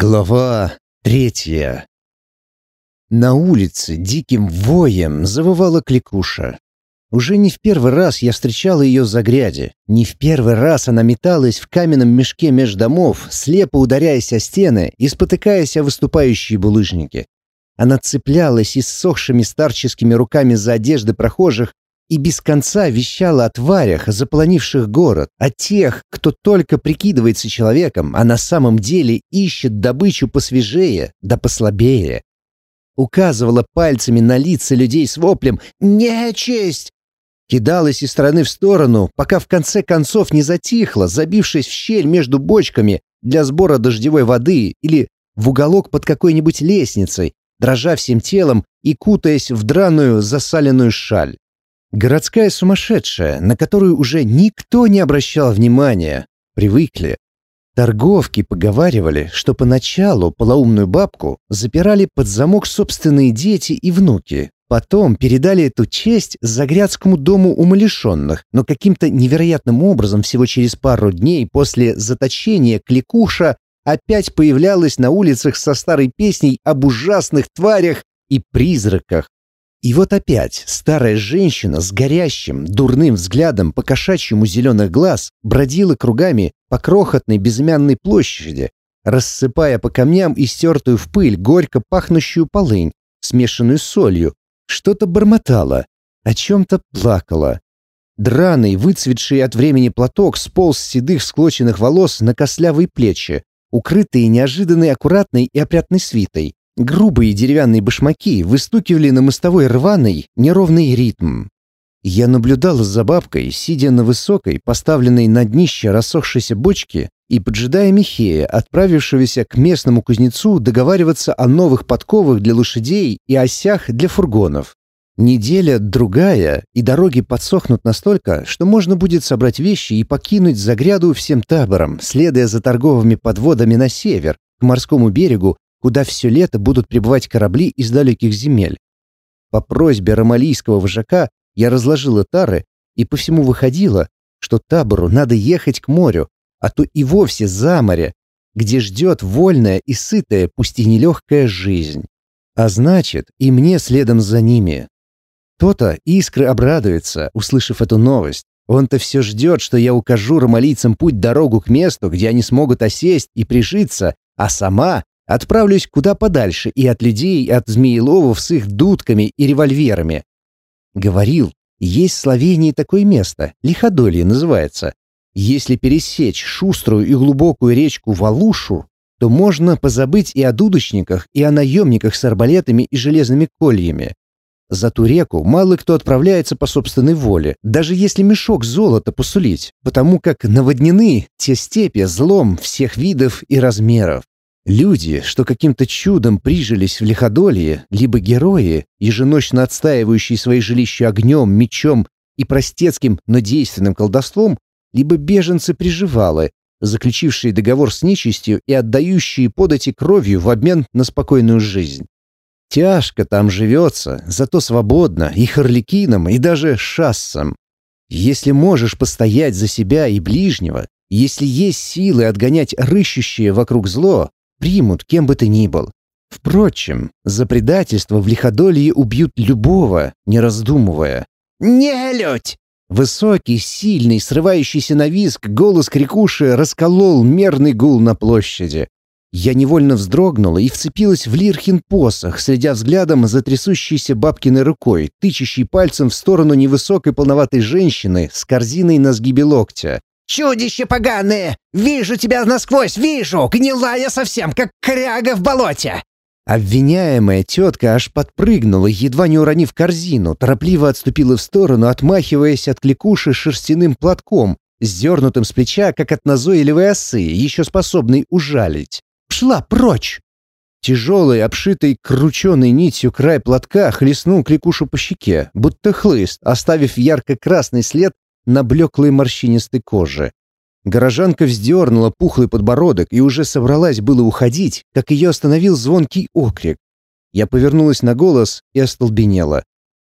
Глава третья. На улице диким воем завывала кликуша. Уже не в первый раз я встречал ее за гряди. Не в первый раз она металась в каменном мешке меж домов, слепо ударяясь о стены и спотыкаясь о выступающие булыжники. Она цеплялась иссохшими старческими руками за одежды прохожих и без конца вещала о тварях, заполонивших город, о тех, кто только прикидывается человеком, а на самом деле ищет добычу посвежее да послабее. Указывала пальцами на лица людей с воплем «Нечисть!» Кидалась из стороны в сторону, пока в конце концов не затихла, забившись в щель между бочками для сбора дождевой воды или в уголок под какой-нибудь лестницей, дрожа всем телом и кутаясь в драную засаленную шаль. Городская сумасшедшая, на которую уже никто не обращал внимания. Привыкли. Торговки поговаривали, что поначалу полоумную бабку запирали под замок собственные дети и внуки. Потом передали эту честь Загрядскому дому умалишенных, но каким-то невероятным образом всего через пару дней после заточения Кликуша опять появлялась на улицах со старой песней об ужасных тварях и призраках. И вот опять старая женщина с горящим, дурным взглядом по кошачьему зеленых глаз бродила кругами по крохотной безымянной площади, рассыпая по камням истертую в пыль горько пахнущую полынь, смешанную с солью, что-то бормотала, о чем-то плакала. Драный, выцветший от времени платок сполз с седых склоченных волос на костлявые плечи, укрытые неожиданной аккуратной и опрятной свитой. Грубые деревянные башмаки выстукивали на мостовой рваный, неровный ритм. Я наблюдал за бабкой, сидя на высокой, поставленной на днище рассохшейся бочке и поджидая Михея, отправившегося к местному кузнецу договариваться о новых подковах для лошадей и осях для фургонов. Неделя, другая, и дороги подсохнут настолько, что можно будет собрать вещи и покинуть Загряду всем табором, следуя за торговыми подводами на север, к морскому берегу куда все лето будут прибывать корабли из далеких земель. По просьбе ромалийского вожака я разложила тары, и по всему выходило, что табору надо ехать к морю, а то и вовсе за море, где ждет вольная и сытая, пусть и нелегкая жизнь. А значит, и мне следом за ними. То-то Искры обрадуется, услышав эту новость. Он-то все ждет, что я укажу ромалийцам путь-дорогу к месту, где они смогут осесть и прижиться, а сама Отправлюсь куда подальше и от людей, и от змееловов с их дудками и револьверами. Говорил, есть в Словении такое место, Лиходолье называется. Если пересечь шуструю и глубокую речку Валушу, то можно позабыть и о дудочниках, и о наемниках с арбалетами и железными кольями. За ту реку мало кто отправляется по собственной воле, даже если мешок золота посулить, потому как наводнены те степи злом всех видов и размеров. Люди, что каким-то чудом прижились в лиходолье, либо герои, еженочно отстаивающие свои жилища огнем, мечом и простецким, но действенным колдовством, либо беженцы-приживалы, заключившие договор с нечистью и отдающие подати кровью в обмен на спокойную жизнь. Тяжко там живется, зато свободно и харликином, и даже шассом. Если можешь постоять за себя и ближнего, если есть силы отгонять рыщущее вокруг зло, примут кем бы ты ни был. Впрочем, за предательство в лиходолье убьют любого, не раздумывая. «Нелюдь!» Высокий, сильный, срывающийся на виск голос крикуши расколол мерный гул на площади. Я невольно вздрогнула и вцепилась в Лирхин посох, следя взглядом за трясущейся бабкиной рукой, тычущей пальцем в сторону невысокой полноватой женщины с корзиной на сгибе локтя. «Чудище поганое! Вижу тебя насквозь, вижу! Гнилая совсем, как кряга в болоте!» Обвиняемая тетка аж подпрыгнула, едва не уронив корзину, торопливо отступила в сторону, отмахиваясь от кликуши шерстяным платком, сдернутым с плеча, как от назойливой осы, еще способной ужалить. «Пшла прочь!» Тяжелый, обшитый крученой нитью край платка хлестнул кликушу по щеке, будто хлыст, оставив ярко-красный след на блеклой морщинистой коже. Горожанка вздернула пухлый подбородок и уже собралась было уходить, как ее остановил звонкий окрик. Я повернулась на голос и остолбенела.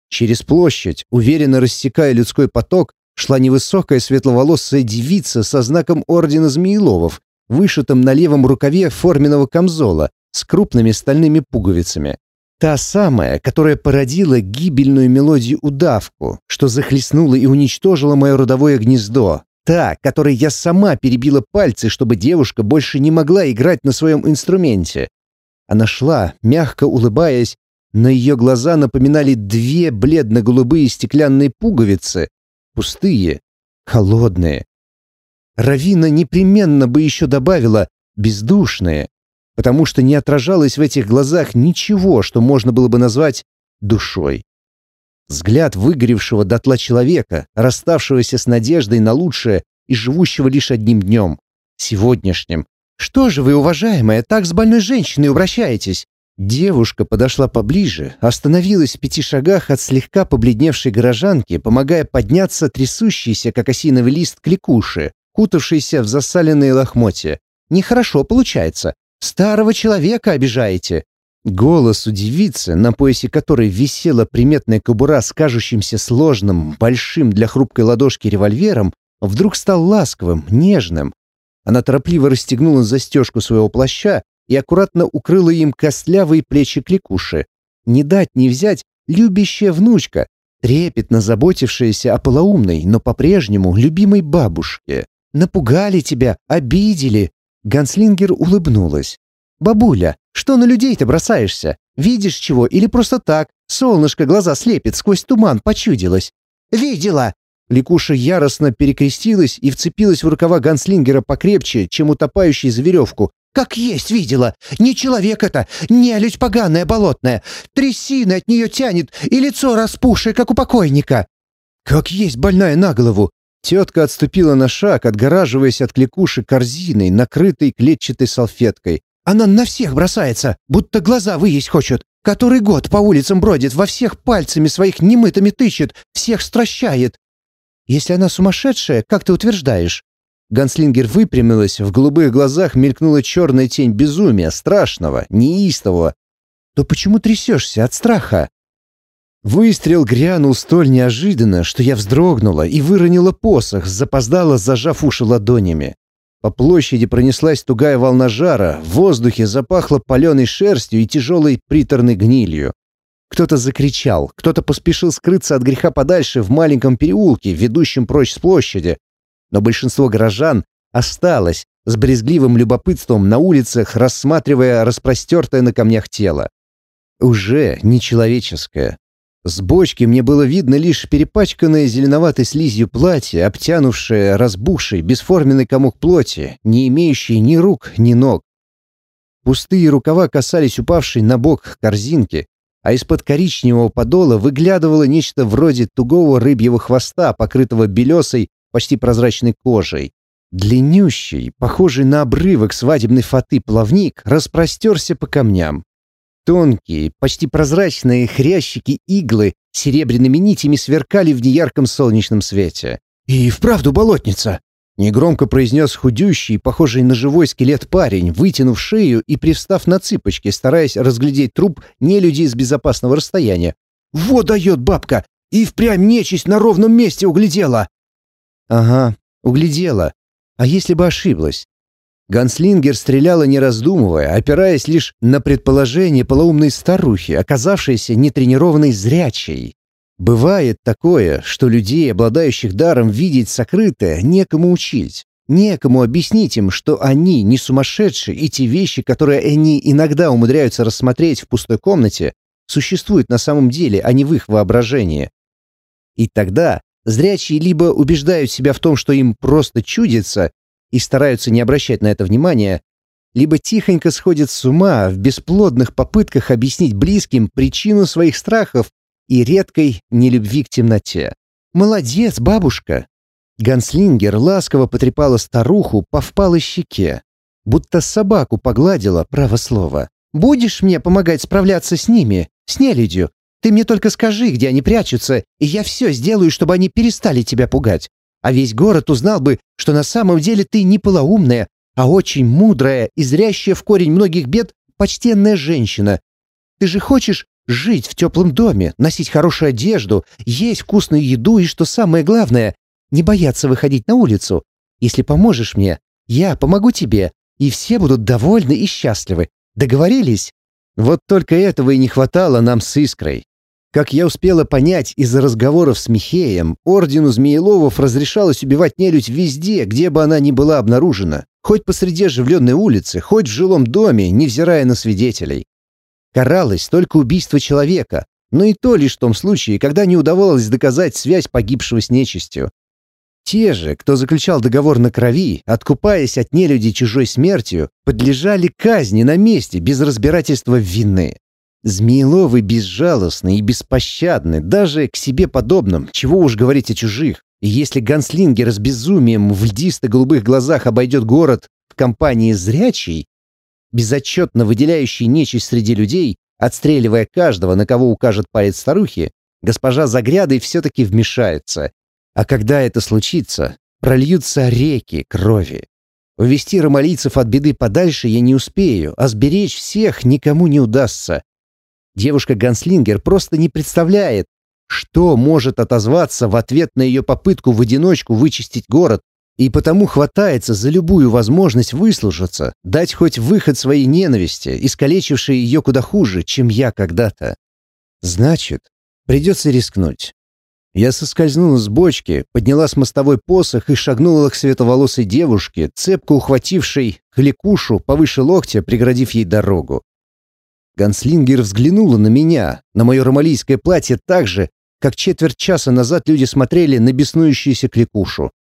Через площадь, уверенно рассекая людской поток, шла невысокая светловолосая девица со знаком ордена Змееловов вышитом на левом рукаве форменного камзола с крупными стальными пуговицами. Та самая, которая породила гибельную мелодию-удавку, что захлестнула и уничтожила мое родовое гнездо. Та, которой я сама перебила пальцы, чтобы девушка больше не могла играть на своем инструменте. Она шла, мягко улыбаясь, но ее глаза напоминали две бледно-голубые стеклянные пуговицы, пустые, холодные. Равина непременно бы еще добавила «бездушные», потому что не отражалось в этих глазах ничего, что можно было бы назвать душой. Взгляд выгоревшего дотла человека, расставшегося с надеждой на лучшее и живущего лишь одним днем, сегодняшним. «Что же вы, уважаемая, так с больной женщиной обращаетесь?» Девушка подошла поближе, остановилась в пяти шагах от слегка побледневшей горожанки, помогая подняться трясущейся, как осиновый лист, кликуши, кутавшейся в засаленные лохмотья. «Нехорошо получается. Старого человека обижаете!» Голос у девицы, на поясе которой висела приметная кобура с кажущимся сложным, большим для хрупкой ладошки револьвером, вдруг стал ласковым, нежным. Она торопливо расстегнула застежку своего плаща и аккуратно укрыла им костлявые плечи кликуши. Не дать не взять любящая внучка, трепетно заботившаяся о полоумной, но по-прежнему любимой бабушке. «Напугали тебя, обидели!» Ганслингер улыбнулась. «Бабуля, что на людей-то бросаешься? Видишь чего или просто так? Солнышко глаза слепит, сквозь туман почудилось». «Видела!» Ликуша яростно перекрестилась и вцепилась в рукава Ганслингера покрепче, чем утопающий за веревку. «Как есть видела! Не человек это! Нелюдь поганая болотная! Трясина от нее тянет, и лицо распухшее, как у покойника!» «Как есть больная на голову! Тетка отступила на шаг, отгораживаясь от кликуши корзиной, накрытой клетчатой салфеткой. «Она на всех бросается, будто глаза выесть хочет. Который год по улицам бродит, во всех пальцами своих немытыми тычет, всех стращает. Если она сумасшедшая, как ты утверждаешь?» Ганслингер выпрямилась, в голубых глазах мелькнула черная тень безумия, страшного, неистового. «То почему трясешься от страха?» Выстрел грянул столь неожиданно, что я вздрогнула и выронила посох, запоздала, зажав уши ладонями. По площади пронеслась тугая волна жара, в воздухе запахло паленой шерстью и тяжелой приторной гнилью. Кто-то закричал, кто-то поспешил скрыться от греха подальше в маленьком переулке, ведущем прочь с площади. Но большинство горожан осталось с брезгливым любопытством на улицах, рассматривая распростертое на камнях тело. Уже нечеловеческое, с бочки мне было видно лишь перепачканное зеленоватой слизью платье, обтянувшее разбухший, бесформенный комок плоти, не имеющий ни рук, ни ног. Пустые рукава касались упавшей на бок корзинки, а из-под коричневого подола выглядывало нечто вроде тугого рыбьего хвоста, покрытого белесой, почти прозрачной кожей. Длиннющий, похожий на обрывок свадебной фаты плавник, распростерся по камням. Тонкие, почти прозрачные хрящики иглы серебряными нитями сверкали в неярком солнечном свете. «И вправду болотница!» Негромко произнес худющий, похожий на живой скелет парень, вытянув шею и привстав на цыпочки, стараясь разглядеть труп не людей с безопасного расстояния. «Вот дает бабка! И впрямь нечисть на ровном месте углядела!» «Ага, углядела. А если бы ошиблась? Ганслингер стреляла не раздумывая, опираясь лишь на предположение полоумной старухи, оказавшейся нетренированной зрячей. Бывает такое, что людей, обладающих даром видеть сокрытое, некому учить. Некому объяснить им, что они не сумасшедшие, и те вещи, которые они иногда умудряются рассмотреть в пустой комнате, существуют на самом деле, а не в их воображении. И тогда зрячие либо убеждают себя в том, что им просто чудится, и стараются не обращать на это внимания, либо тихонько сходят с ума в бесплодных попытках объяснить близким причину своих страхов и редкой нелюбви к темноте. «Молодец, бабушка!» Ганслингер ласково потрепала старуху по впалой щеке, будто собаку погладила, право слово. «Будешь мне помогать справляться с ними, с нелюдью? Ты мне только скажи, где они прячутся, и я все сделаю, чтобы они перестали тебя пугать а весь город узнал бы, что на самом деле ты не полоумная, а очень мудрая и зрящая в корень многих бед почтенная женщина. Ты же хочешь жить в теплом доме, носить хорошую одежду, есть вкусную еду и, что самое главное, не бояться выходить на улицу. Если поможешь мне, я помогу тебе, и все будут довольны и счастливы. Договорились? Вот только этого и не хватало нам с Искрой. Как я успела понять из-за разговоров с Михеем, ордену Змееловов разрешалось убивать нелюдь везде, где бы она ни была обнаружена, хоть посреди оживленной улицы, хоть в жилом доме, невзирая на свидетелей. Каралось только убийство человека, но и то лишь в том случае, когда не удавалось доказать связь погибшего с нечистью. Те же, кто заключал договор на крови, откупаясь от нелюди чужой смертью, подлежали казни на месте без разбирательства вины. Змееловы безжалостны и беспощадны даже к себе подобным, чего уж говорить о чужих. И если ганслингер с безумием в льдисто-голубых глазах обойдет город в компании зрячей, безотчетно выделяющей нечисть среди людей, отстреливая каждого, на кого укажет палец старухи, госпожа Загрядой все-таки вмешается. А когда это случится, прольются реки крови. Увести ромалийцев от беды подальше я не успею, а сберечь всех никому не удастся. Девушка-ганслингер просто не представляет, что может отозваться в ответ на ее попытку в одиночку вычистить город, и потому хватается за любую возможность выслужиться, дать хоть выход своей ненависти, искалечившей ее куда хуже, чем я когда-то. Значит, придется рискнуть. Я соскользнула с бочки, подняла с мостовой посох и шагнула к световолосой девушке, цепко ухватившей кликушу повыше локтя, преградив ей дорогу. Ганслингер взглянула на меня, на мое ромалийское платье так же, как четверть часа назад люди смотрели на беснующуюся кликушу.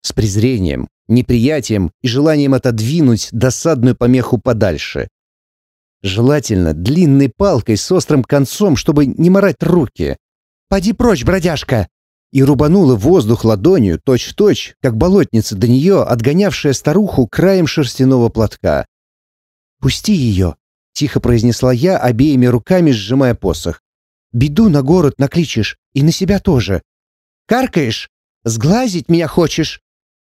С презрением, неприятием и желанием отодвинуть досадную помеху подальше. Желательно длинной палкой с острым концом, чтобы не морать руки. «Поди прочь, бродяжка!» И рубанула воздух ладонью, точь-в-точь, -точь, как болотница до нее, отгонявшая старуху краем шерстяного платка. «Пусти ее!» Тихо произнесла я, обеими руками сжимая посох. «Беду на город накличешь, и на себя тоже. Каркаешь? Сглазить меня хочешь?»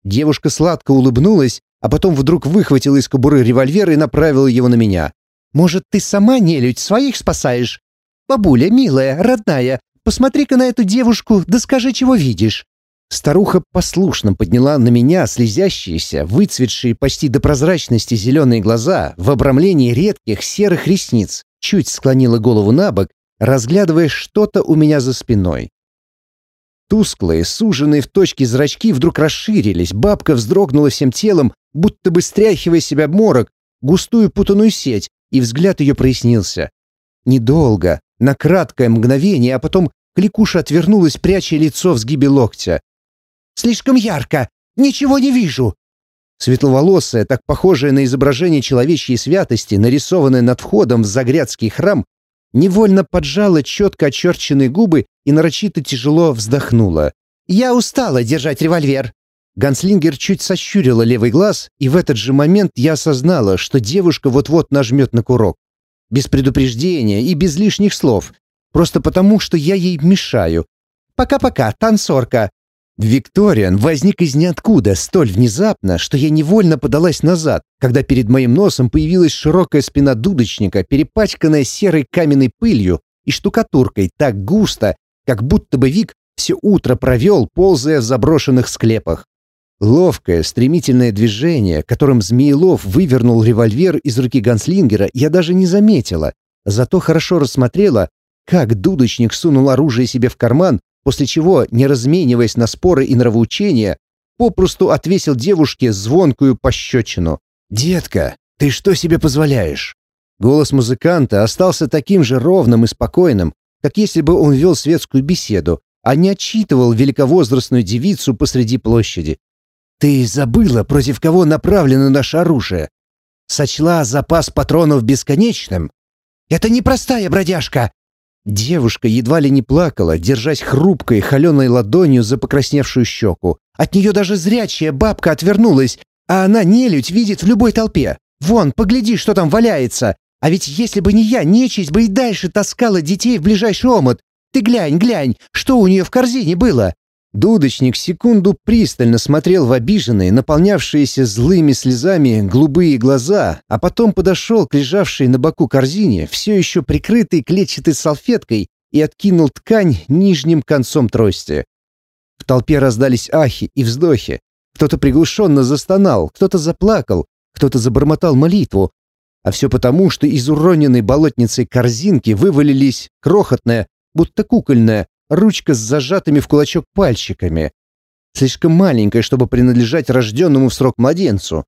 Девушка сладко улыбнулась, а потом вдруг выхватила из кобуры револьвер и направила его на меня. «Может, ты сама, нелюдь, своих спасаешь? Бабуля, милая, родная, посмотри-ка на эту девушку, да скажи, чего видишь». Старуха послушно подняла на меня слезящиеся, выцветшие почти до прозрачности зеленые глаза в обрамлении редких серых ресниц, чуть склонила голову на бок, разглядывая что-то у меня за спиной. Тусклые, суженные в точке зрачки вдруг расширились, бабка вздрогнула всем телом, будто бы стряхивая себя морок, густую путаную сеть, и взгляд ее прояснился. Недолго, на краткое мгновение, а потом Кликуша отвернулась, пряча лицо в сгибе локтя. Слишком ярко! Ничего не вижу!» Светловолосая, так похожая на изображение человечьей святости, нарисованная над входом в Загрядский храм, невольно поджала четко очерченные губы и нарочито тяжело вздохнула. «Я устала держать револьвер!» Ганслингер чуть сощурила левый глаз, и в этот же момент я осознала, что девушка вот-вот нажмет на курок. Без предупреждения и без лишних слов. Просто потому, что я ей мешаю. «Пока-пока, танцорка!» Викториан возник из ниоткуда столь внезапно, что я невольно подалась назад, когда перед моим носом появилась широкая спина дудочника, перепачканная серой каменной пылью и штукатуркой так густо, как будто бы Вик все утро провел, ползая в заброшенных склепах. Ловкое, стремительное движение, которым Змеелов вывернул револьвер из руки ганслингера, я даже не заметила, зато хорошо рассмотрела, как дудочник сунул оружие себе в карман после чего, не размениваясь на споры и нравоучения, попросту отвесил девушке звонкую пощечину. «Детка, ты что себе позволяешь?» Голос музыканта остался таким же ровным и спокойным, как если бы он вел светскую беседу, а не отчитывал великовозрастную девицу посреди площади. «Ты забыла, против кого направлено наше оружие? Сочла запас патронов бесконечным? Это непростая бродяжка!» Девушка едва ли не плакала, держась хрупкой, холеной ладонью за покрасневшую щеку. От нее даже зрячая бабка отвернулась, а она нелюдь видит в любой толпе. Вон, погляди, что там валяется. А ведь если бы не я, нечисть бы и дальше таскала детей в ближайший омут. Ты глянь, глянь, что у нее в корзине было. Дудочник секунду пристально смотрел в обиженные, наполнявшиеся злыми слезами голубые глаза, а потом подошел к лежавшей на боку корзине, все еще прикрытой клетчатой салфеткой, и откинул ткань нижним концом трости. В толпе раздались ахи и вздохи. Кто-то приглушенно застонал, кто-то заплакал, кто-то забормотал молитву, а все потому, что из уроненной болотницей корзинки вывалились крохотная, будто кукольная, ручка с зажатыми в кулачок пальчиками. Слишком маленькая, чтобы принадлежать рожденному в срок младенцу.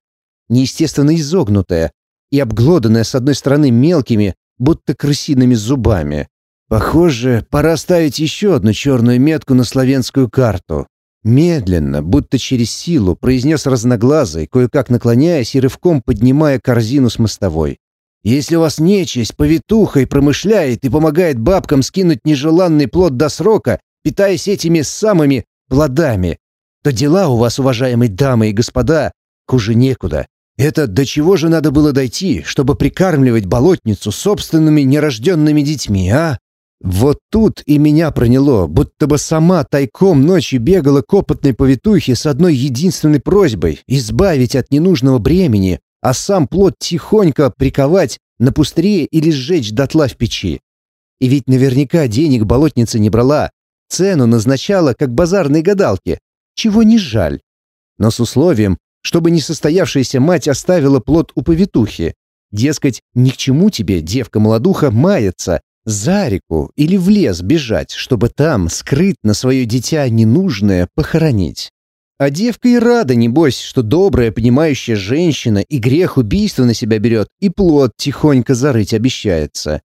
Неестественно изогнутая и обглоданная с одной стороны мелкими, будто крысиными зубами. Похоже, пора ставить еще одну черную метку на славянскую карту. Медленно, будто через силу, произнес разноглазый, кое-как наклоняясь и рывком поднимая корзину с мостовой. «Если у вас нечисть повитухой промышляет и помогает бабкам скинуть нежеланный плод до срока, питаясь этими самыми плодами, то дела у вас, уважаемые дамы и господа, хуже некуда. Это до чего же надо было дойти, чтобы прикармливать болотницу собственными нерожденными детьми, а? Вот тут и меня проняло, будто бы сама тайком ночью бегала к опытной повитухе с одной единственной просьбой — избавить от ненужного бремени, а сам плод тихонько приковать на пустыре или сжечь дотла в печи. И ведь наверняка денег болотница не брала, цену назначала как базарной гадалки, чего не жаль. Но с условием, чтобы несостоявшаяся мать оставила плод у повитухи. Дескать, ни к чему тебе, девка-молодуха, маяться, за реку или в лес бежать, чтобы там скрытно свое дитя ненужное похоронить. А девка и рада, небось, что добрая, понимающая женщина и грех убийства на себя берет, и плод тихонько зарыть обещается.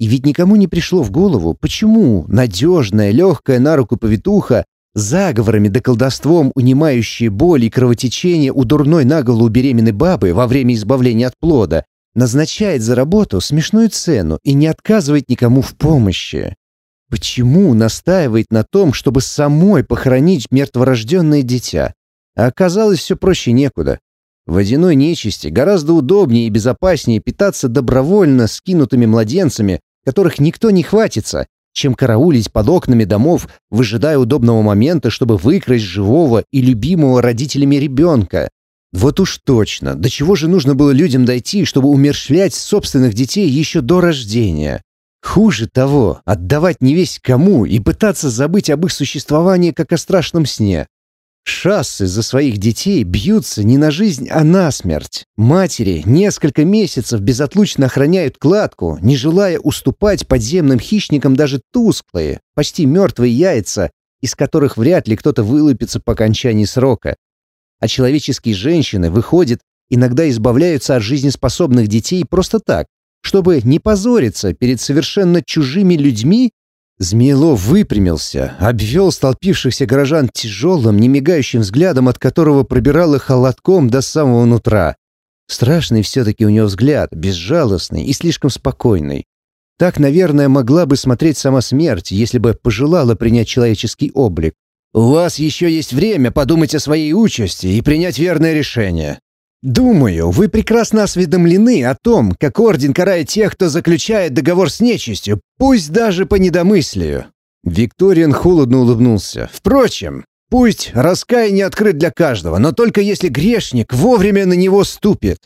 И ведь никому не пришло в голову, почему надежная, легкая на руку повитуха, заговорами да колдовством унимающая боль и кровотечение у дурной на голову беременной бабы во время избавления от плода, назначает за работу смешную цену и не отказывает никому в помощи. Почему настаивает на том, чтобы самой похоронить мертворожденное дитя? А оказалось, все проще некуда. Водяной нечисти гораздо удобнее и безопаснее питаться добровольно скинутыми младенцами, которых никто не хватится, чем караулить под окнами домов, выжидая удобного момента, чтобы выкрасть живого и любимого родителями ребенка. Вот уж точно, до чего же нужно было людям дойти, чтобы умерщвлять собственных детей еще до рождения? Хуже того, отдавать не весь кому и пытаться забыть об их существовании, как о страшном сне. Шассы за своих детей бьются не на жизнь, а на смерть. Матери несколько месяцев безотлучно охраняют кладку, не желая уступать подземным хищникам даже тусклые, почти мертвые яйца, из которых вряд ли кто-то вылупится по окончании срока а человеческие женщины, выходят, иногда избавляются от жизнеспособных детей просто так, чтобы не позориться перед совершенно чужими людьми, Змеелов выпрямился, обвел столпившихся горожан тяжелым, немигающим взглядом, от которого пробирало холодком до самого нутра. Страшный все-таки у него взгляд, безжалостный и слишком спокойный. Так, наверное, могла бы смотреть сама смерть, если бы пожелала принять человеческий облик. У вас еще есть время подумать о своей участи и принять верное решение. Думаю, вы прекрасно осведомлены о том, как Орден карает тех, кто заключает договор с нечистью, пусть даже по недомыслию». Викториан холодно улыбнулся. «Впрочем, пусть раскаяние открыт для каждого, но только если грешник вовремя на него ступит».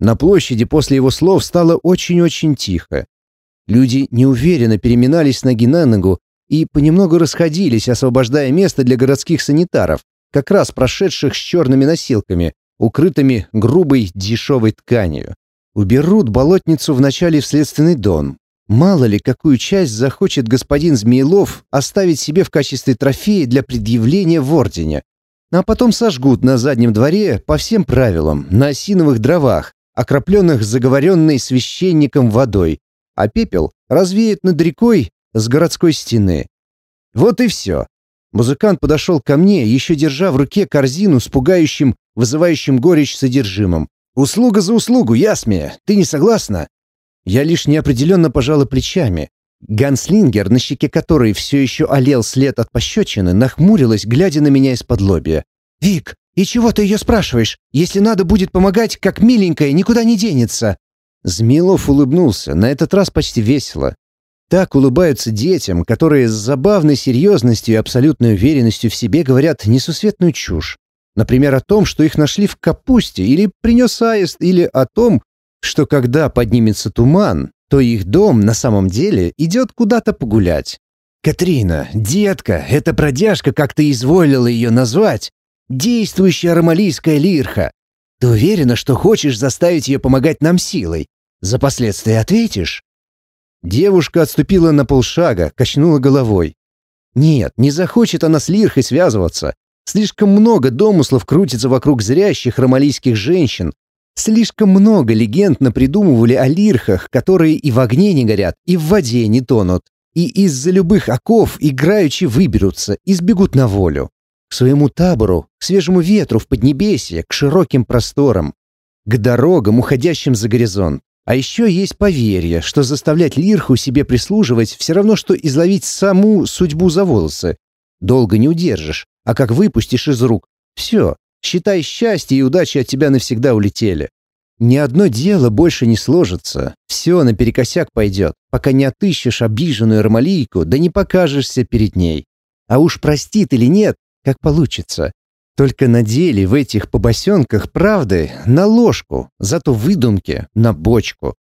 На площади после его слов стало очень-очень тихо. Люди неуверенно переминались ноги на ногу, и понемногу расходились, освобождая место для городских санитаров, как раз прошедших с черными носилками, укрытыми грубой дешевой тканью. Уберут болотницу вначале в следственный дом. Мало ли, какую часть захочет господин Змеилов оставить себе в качестве трофея для предъявления в Ордене. А потом сожгут на заднем дворе по всем правилам, на осиновых дровах, окропленных заговоренной священником водой, а пепел развеют над рекой с городской стены. Вот и все. Музыкант подошел ко мне, еще держа в руке корзину с пугающим, вызывающим горечь содержимым. «Услуга за услугу, Ясмия, ты не согласна?» Я лишь неопределенно пожала плечами. Ганслингер, на щеке которой все еще олел след от пощечины, нахмурилась, глядя на меня из-под лобья. «Вик, и чего ты ее спрашиваешь? Если надо будет помогать, как миленькая, никуда не денется!» Змилов улыбнулся, на этот раз почти весело. Так улыбаются детям, которые с забавной серьезностью и абсолютной уверенностью в себе говорят несусветную чушь. Например, о том, что их нашли в капусте, или принес аист, или о том, что когда поднимется туман, то их дом на самом деле идет куда-то погулять. «Катрина, детка, эта бродяжка, как ты изволила ее назвать, действующая ромалийская лирха. Ты уверена, что хочешь заставить ее помогать нам силой? За последствия ответишь?» Девушка отступила на полшага, качнула головой. «Нет, не захочет она с Лирхой связываться. Слишком много домыслов крутится вокруг зрящих ромалийских женщин. Слишком много легенд напридумывали о лирхах, которые и в огне не горят, и в воде не тонут. И из-за любых оков играючи выберутся и сбегут на волю. К своему табору, к свежему ветру в Поднебесье, к широким просторам. К дорогам, уходящим за горизонт. А еще есть поверье, что заставлять лирху себе прислуживать все равно, что изловить саму судьбу за волосы. Долго не удержишь, а как выпустишь из рук, все, считай, счастье и удача от тебя навсегда улетели. Ни одно дело больше не сложится, все наперекосяк пойдет, пока не отыщешь обиженную Ромалийку, да не покажешься перед ней. А уж простит или нет, как получится. Только на деле в этих побосенках правды на ложку, зато выдумки на бочку.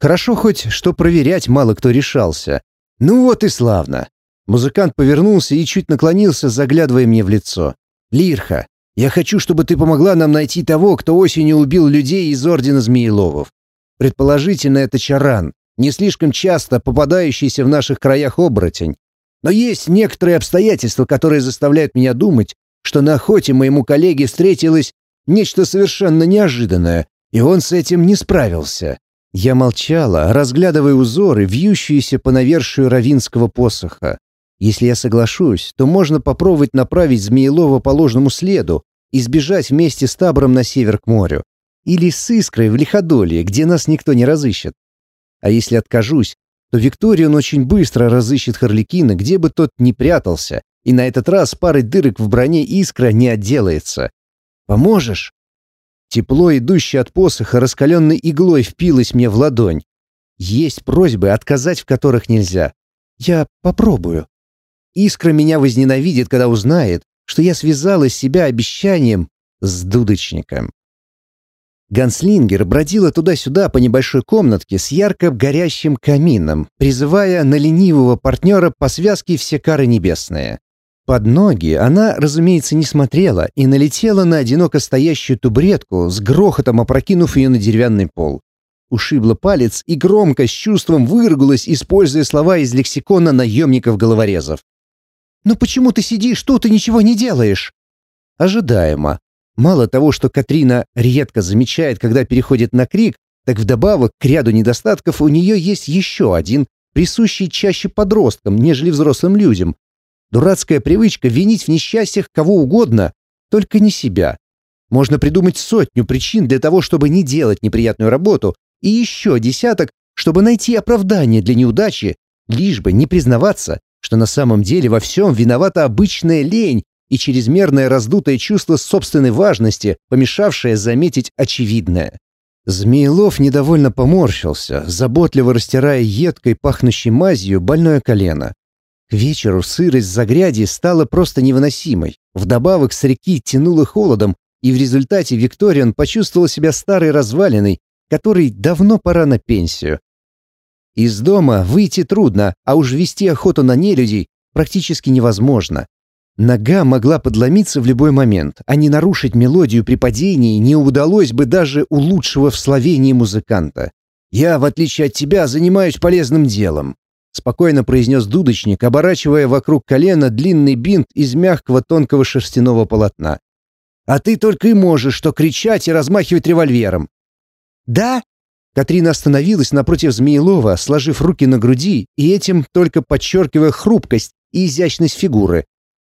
Хорошо хоть, что проверять мало кто решался. Ну вот и славно. Музыкант повернулся и чуть наклонился, заглядывая мне в лицо. «Лирха, я хочу, чтобы ты помогла нам найти того, кто осенью убил людей из Ордена Змееловов. Предположительно, это Чаран, не слишком часто попадающийся в наших краях оборотень. Но есть некоторые обстоятельства, которые заставляют меня думать, что на охоте моему коллеге встретилось нечто совершенно неожиданное, и он с этим не справился. Я молчала, разглядывая узоры, вьющиеся по навершию равинского посоха. Если я соглашусь, то можно попробовать направить Змеелова по ложному следу и сбежать вместе с табором на север к морю. Или с Искрой в Лиходолье, где нас никто не разыщет. А если откажусь, то Викторион очень быстро разыщет Харликина, где бы тот ни прятался, и на этот раз парой дырок в броне Искра не отделается. Поможешь? Тепло, идущее от посоха, раскаленной иглой впилось мне в ладонь. Есть просьбы, отказать в которых нельзя. Я попробую. Искра меня возненавидит, когда узнает, что я связала себя обещанием с дудочником. Ганслингер бродила туда-сюда по небольшой комнатке с ярко горящим камином, призывая на ленивого партнера по связке все кары небесные. Под ноги она, разумеется, не смотрела и налетела на одиноко стоящую тубретку, с грохотом опрокинув ее на деревянный пол. Ушибла палец и громко, с чувством выругалась, используя слова из лексикона наемников-головорезов. «Но почему ты сидишь тут и ничего не делаешь?» Ожидаемо. Мало того, что Катрина редко замечает, когда переходит на крик, так вдобавок к ряду недостатков у нее есть еще один, присущий чаще подросткам, нежели взрослым людям. Дурацкая привычка винить в несчастьях кого угодно, только не себя. Можно придумать сотню причин для того, чтобы не делать неприятную работу, и еще десяток, чтобы найти оправдание для неудачи, лишь бы не признаваться, что на самом деле во всем виновата обычная лень и чрезмерное раздутое чувство собственной важности, помешавшее заметить очевидное. Змеелов недовольно поморщился, заботливо растирая едкой, пахнущей мазью, больное колено. К вечеру сырость загряди стала просто невыносимой. Вдобавок с реки тянуло холодом, и в результате Викториан почувствовал себя старой развалиной, которой давно пора на пенсию. Из дома выйти трудно, а уж вести охоту на нелюдей практически невозможно. Нога могла подломиться в любой момент, а не нарушить мелодию при падении не удалось бы даже у лучшего в Словении музыканта. «Я, в отличие от тебя, занимаюсь полезным делом», — спокойно произнес дудочник, оборачивая вокруг колена длинный бинт из мягкого тонкого шерстяного полотна. «А ты только и можешь что кричать и размахивать револьвером». «Да?» Катрина остановилась напротив Змеелова, сложив руки на груди и этим только подчеркивая хрупкость и изящность фигуры.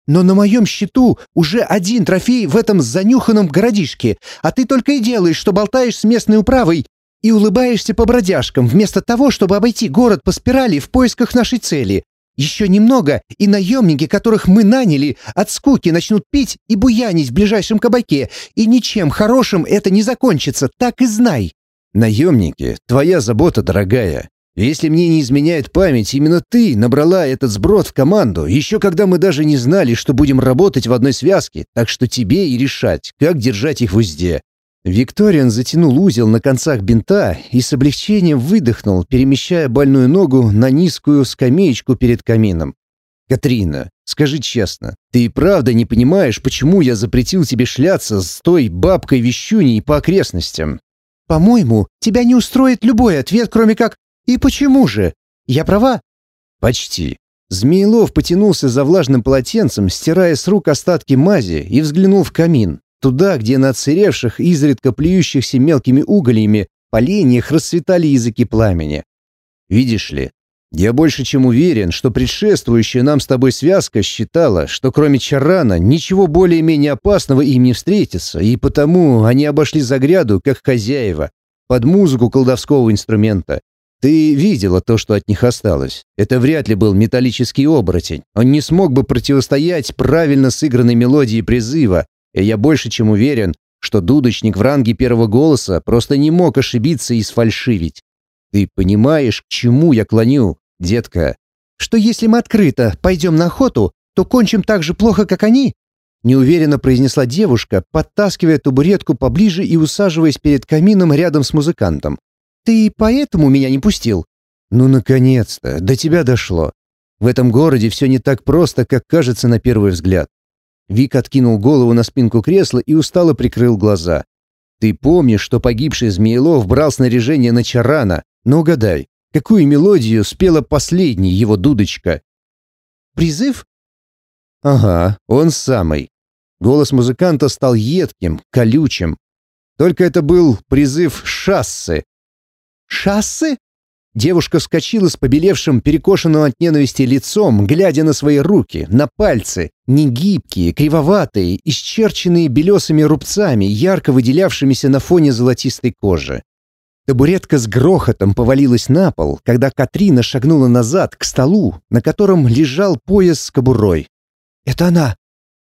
«Но на моем счету уже один трофей в этом занюханном городишке, а ты только и делаешь, что болтаешь с местной управой и улыбаешься по бродяжкам, вместо того, чтобы обойти город по спирали в поисках нашей цели. Еще немного, и наемники, которых мы наняли, от скуки начнут пить и буянить в ближайшем кабаке, и ничем хорошим это не закончится, так и знай». Наемники, твоя забота, дорогая. Если мне не изменяет память, именно ты набрала этот сброд в команду, еще когда мы даже не знали, что будем работать в одной связке, так что тебе и решать, как держать их в узде». Викториан затянул узел на концах бинта и с облегчением выдохнул, перемещая больную ногу на низкую скамеечку перед камином. «Катрина, Скажи честно, ты и правда не понимаешь, почему я запретил тебе шляться с той бабкой-вещуней по окрестностям?» «По-моему, тебя не устроит любой ответ, кроме как «И почему же?» Я права?» «Почти». Змеелов потянулся за влажным полотенцем, стирая с рук остатки мази, и взглянул в камин, туда, где на отсыревших, изредка плюющихся мелкими угольями, поленьях расцветали языки пламени. «Видишь ли, я больше чем уверен, что предшествующая нам с тобой связка считала, что кроме Чарана ничего более-менее опасного им не встретится, и потому они обошли загряду, как хозяева, под музыку колдовского инструмента. Ты видела то, что от них осталось. Это вряд ли был металлический оборотень. Он не смог бы противостоять правильно сыгранной мелодии призыва, и я больше чем уверен, что дудочник в ранге первого голоса просто не мог ошибиться и сфальшивить. Ты понимаешь, к чему я клоню, детка? Что если мы открыто пойдем на охоту, то кончим так же плохо, как они? Неуверенно произнесла девушка, подтаскивая табуретку поближе и усаживаясь перед камином рядом с музыкантом. «Ты поэтому меня не пустил?» «Ну, наконец-то, до тебя дошло. В этом городе все не так просто, как кажется на первый взгляд». Вик откинул голову на спинку кресла и устало прикрыл глаза. «Ты помнишь, что погибший Змеелов брал снаряжение на Чарана, но угадай, какую мелодию спела последний его дудочка? Призыв? Ага, он самый. Голос музыканта стал едким, колючим. Только это был призыв шассы. Шассы? Девушка вскочила с побелевшим, перекошенным от ненависти лицом, глядя на свои руки, на пальцы, негибкие, кривоватые, исчерченные белесыми рубцами, ярко выделявшимися на фоне золотистой кожи. Табуретка с грохотом повалилась на пол, когда Катрина шагнула назад к столу, на котором лежал пояс с кобурой. «Это она!»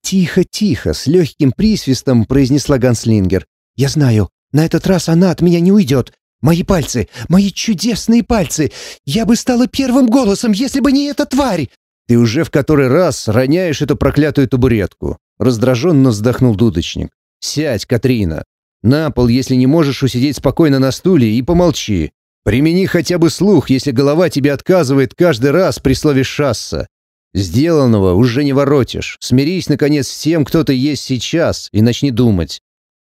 Тихо-тихо, с легким присвистом произнесла Ганслингер. «Я знаю, на этот раз она от меня не уйдет. Мои пальцы, мои чудесные пальцы! Я бы стала первым голосом, если бы не эта тварь!» «Ты уже в который раз роняешь эту проклятую табуретку!» Раздраженно вздохнул дудочник. «Сядь, Катрина! На пол, если не можешь усидеть спокойно на стуле, и помолчи. Примени хотя бы слух, если голова тебе отказывает каждый раз при слове «шасса». Сделанного уже не воротишь. Смирись, наконец, с тем, кто ты есть сейчас, и начни думать.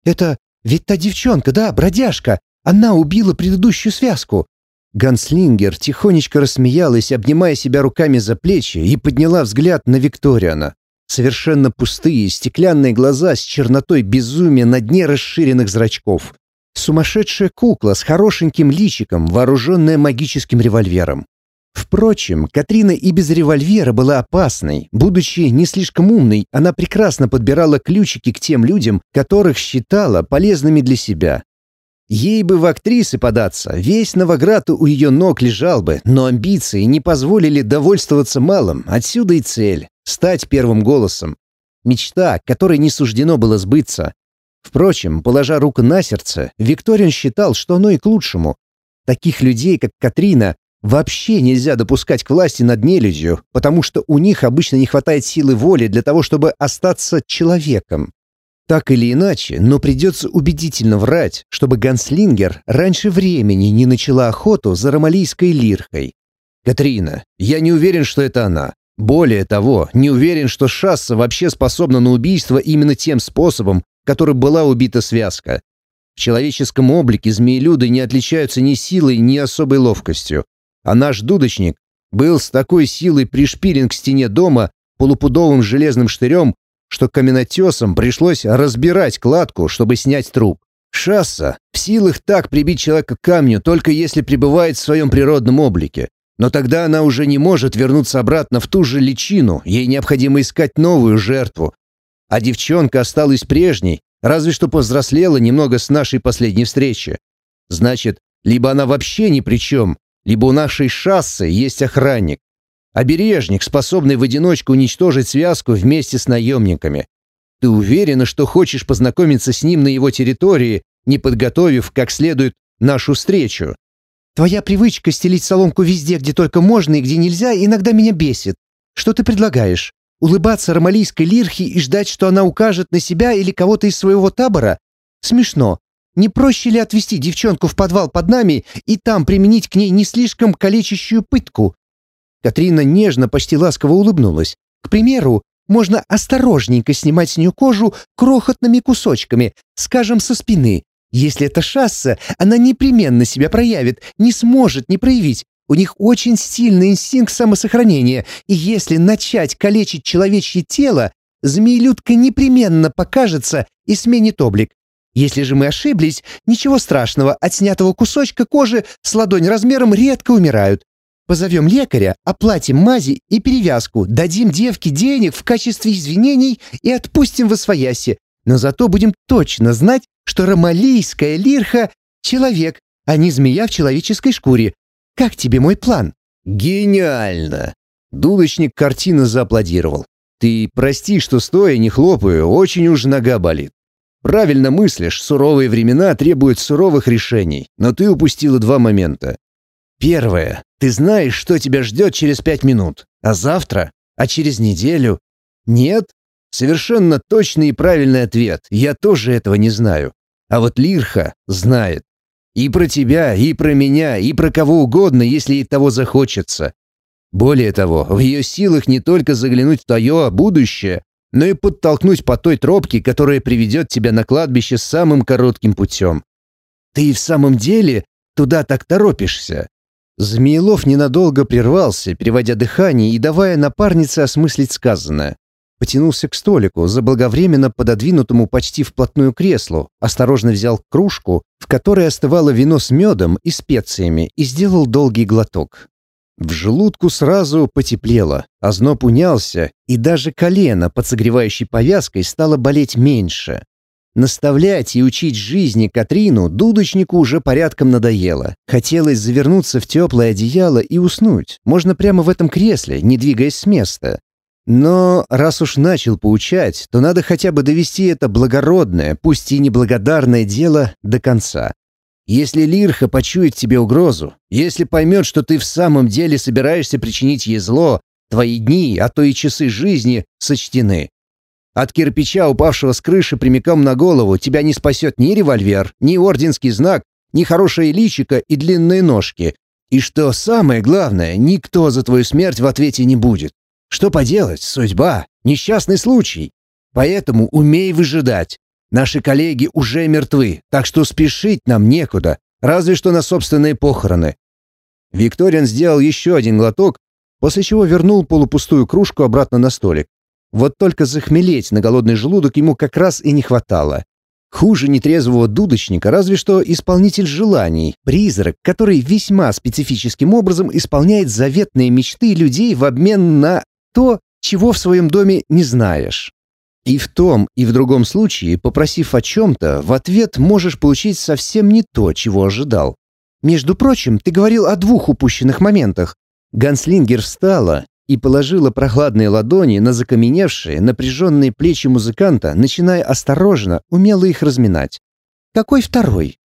«Это ведь та девчонка, да, бродяжка. Она убила предыдущую связку». Ганслингер тихонечко рассмеялась, обнимая себя руками за плечи, и подняла взгляд на Викториана. Совершенно пустые стеклянные глаза с чернотой безумия на дне расширенных зрачков. Сумасшедшая кукла с хорошеньким личиком, вооруженная магическим револьвером. Впрочем, Катрина и без револьвера была опасной. Будучи не слишком умной, она прекрасно подбирала ключики к тем людям, которых считала полезными для себя. Ей бы в актрисы податься, весь Новоград у ее ног лежал бы, но амбиции не позволили довольствоваться малым, отсюда и цель — стать первым голосом. Мечта, которой не суждено было сбыться. Впрочем, положа руку на сердце, Викторин считал, что оно и к лучшему. Таких людей, как Катрина, вообще нельзя допускать к власти над нелюдью, потому что у них обычно не хватает силы воли для того, чтобы остаться человеком. Так или иначе, но придется убедительно врать, чтобы Ганслингер раньше времени не начала охоту за ромалийской лиркой. «Катрина, я не уверен, что это она. Более того, не уверен, что Шасса вообще способна на убийство именно тем способом, которым была убита связка. В человеческом облике змеелюды не отличаются ни силой, ни особой ловкостью. А наш дудочник был с такой силой пришпилен к стене дома полупудовым железным штырем, что каменотесам пришлось разбирать кладку, чтобы снять труп. Шасса в силах так прибить человека к камню, только если пребывает в своем природном облике. Но тогда она уже не может вернуться обратно в ту же личину, ей необходимо искать новую жертву. А девчонка осталась прежней, разве что повзрослела немного с нашей последней встречи. Значит, либо она вообще ни при чем, либо у нашей шассы есть охранник. Обережник, способный в одиночку уничтожить связку вместе с наемниками. Ты уверена, что хочешь познакомиться с ним на его территории, не подготовив как следует нашу встречу? Твоя привычка стелить соломку везде, где только можно и где нельзя, иногда меня бесит. Что ты предлагаешь? Улыбаться ромалийской лирхе и ждать, что она укажет на себя или кого-то из своего табора? Смешно. Не проще ли отвезти девчонку в подвал под нами и там применить к ней не слишком калечащую пытку? Катрина нежно, почти ласково улыбнулась. К примеру, можно осторожненько снимать с нее кожу крохотными кусочками, скажем, со спины. Если это шасса, она непременно себя проявит, не сможет не проявить. У них очень сильный инстинкт самосохранения, и если начать калечить человечье тело, змеелюдка непременно покажется и сменит облик. Если же мы ошиблись, ничего страшного, от снятого кусочка кожи с ладонь размером редко умирают. Позовем лекаря, оплатим мази и перевязку, дадим девке денег в качестве извинений и отпустим в освояси. Но зато будем точно знать, что ромалийская лирха — человек, а не змея в человеческой шкуре. Как тебе мой план?» «Гениально!» Дудочник картина зааплодировал. «Ты прости, что стоя не хлопаю, очень уж нога болит. Правильно мыслишь, суровые времена требуют суровых решений, но ты упустила два момента. Первое. Ты знаешь, что тебя ждет через пять минут. А завтра? А через неделю? Нет? Совершенно точный и правильный ответ. Я тоже этого не знаю. А вот Лирха знает. И про тебя, и про меня, и про кого угодно, если ей того захочется. Более того, в ее силах не только заглянуть в твое будущее, но и подтолкнуть по той тропке, которая приведет тебя на кладбище самым коротким путем. Ты в самом деле туда так торопишься? Змеелов ненадолго прервался, переводя дыхание и давая напарнице осмыслить сказанное. Потянулся к столику, заблаговременно пододвинутому почти вплотную креслу, осторожно взял кружку, в которой остывало вино с медом и специями, и сделал долгий глоток. В желудку сразу потеплело, озноб унялся, и даже колено под согревающей повязкой стало болеть меньше. Наставлять и учить жизни Катрину дудочнику уже порядком надоело. Хотелось завернуться в теплое одеяло и уснуть. Можно прямо в этом кресле, не двигаясь с места. Но раз уж начал поучать, то надо хотя бы довести это благородное, пусть и неблагодарное дело до конца. Если Лирха почует тебе угрозу, если поймет, что ты в самом деле собираешься причинить ей зло, твои дни, а то и часы жизни сочтены. От кирпича, упавшего с крыши прямиком на голову, тебя не спасет ни револьвер, ни орденский знак, ни хорошее личико и длинные ножки. И что самое главное, никто за твою смерть в ответе не будет. Что поделать, судьба, несчастный случай. Поэтому умей выжидать. Наши коллеги уже мертвы, так что спешить нам некуда, разве что на собственные похороны». Викториан сделал еще один глоток, после чего вернул полупустую кружку обратно на столик. Вот только захмелеть на голодный желудок ему как раз и не хватало. Хуже нетрезвого дудочника разве что исполнитель желаний, призрак, который весьма специфическим образом исполняет заветные мечты людей в обмен на то, чего в своем доме не знаешь. И в том, и в другом случае, попросив о чем-то, в ответ можешь получить совсем не то, чего ожидал. Между прочим, ты говорил о двух упущенных моментах. Ганслингер встала и положила прохладные ладони на закаменевшие, напряженные плечи музыканта, начиная осторожно, умело их разминать. «Какой второй?»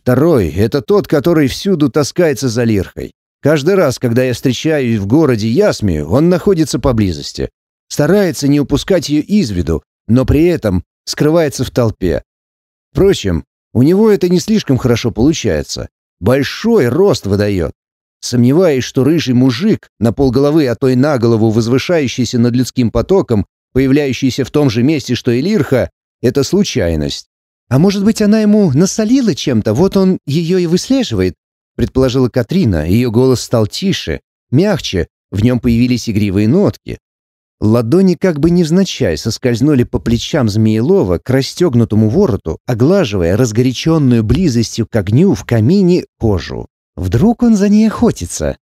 «Второй — это тот, который всюду таскается за лирхой. Каждый раз, когда я встречаю в городе Ясмию, он находится поблизости. Старается не упускать ее из виду, но при этом скрывается в толпе. Впрочем, у него это не слишком хорошо получается. Большой рост выдает. Сомневаюсь, что рыжий мужик, на полголовы, а то и на голову возвышающийся над людским потоком, появляющийся в том же месте, что и Лирха, это случайность. А может быть, она ему насолила чем-то, вот он ее и выслеживает? Предположила Катрина, ее голос стал тише, мягче, в нем появились игривые нотки. Ладони как бы невзначай соскользнули по плечам Змеелова к расстегнутому вороту, оглаживая разгоряченную близостью к огню в камине кожу. Вдруг он за ней охотится?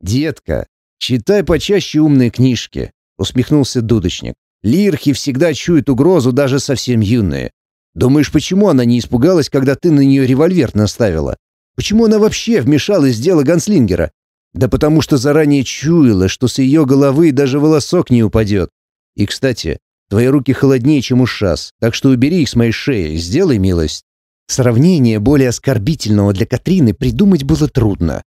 «Детка, читай почаще умные книжки», — усмехнулся дудочник. «Лирхи всегда чуют угрозу, даже совсем юные. Думаешь, почему она не испугалась, когда ты на нее револьвер наставила? Почему она вообще вмешалась в дело Ганслингера? Да потому что заранее чуяла, что с ее головы даже волосок не упадет. И, кстати, твои руки холоднее, чем у шас, так что убери их с моей шеи, сделай милость». Сравнение более оскорбительного для Катрины придумать было трудно.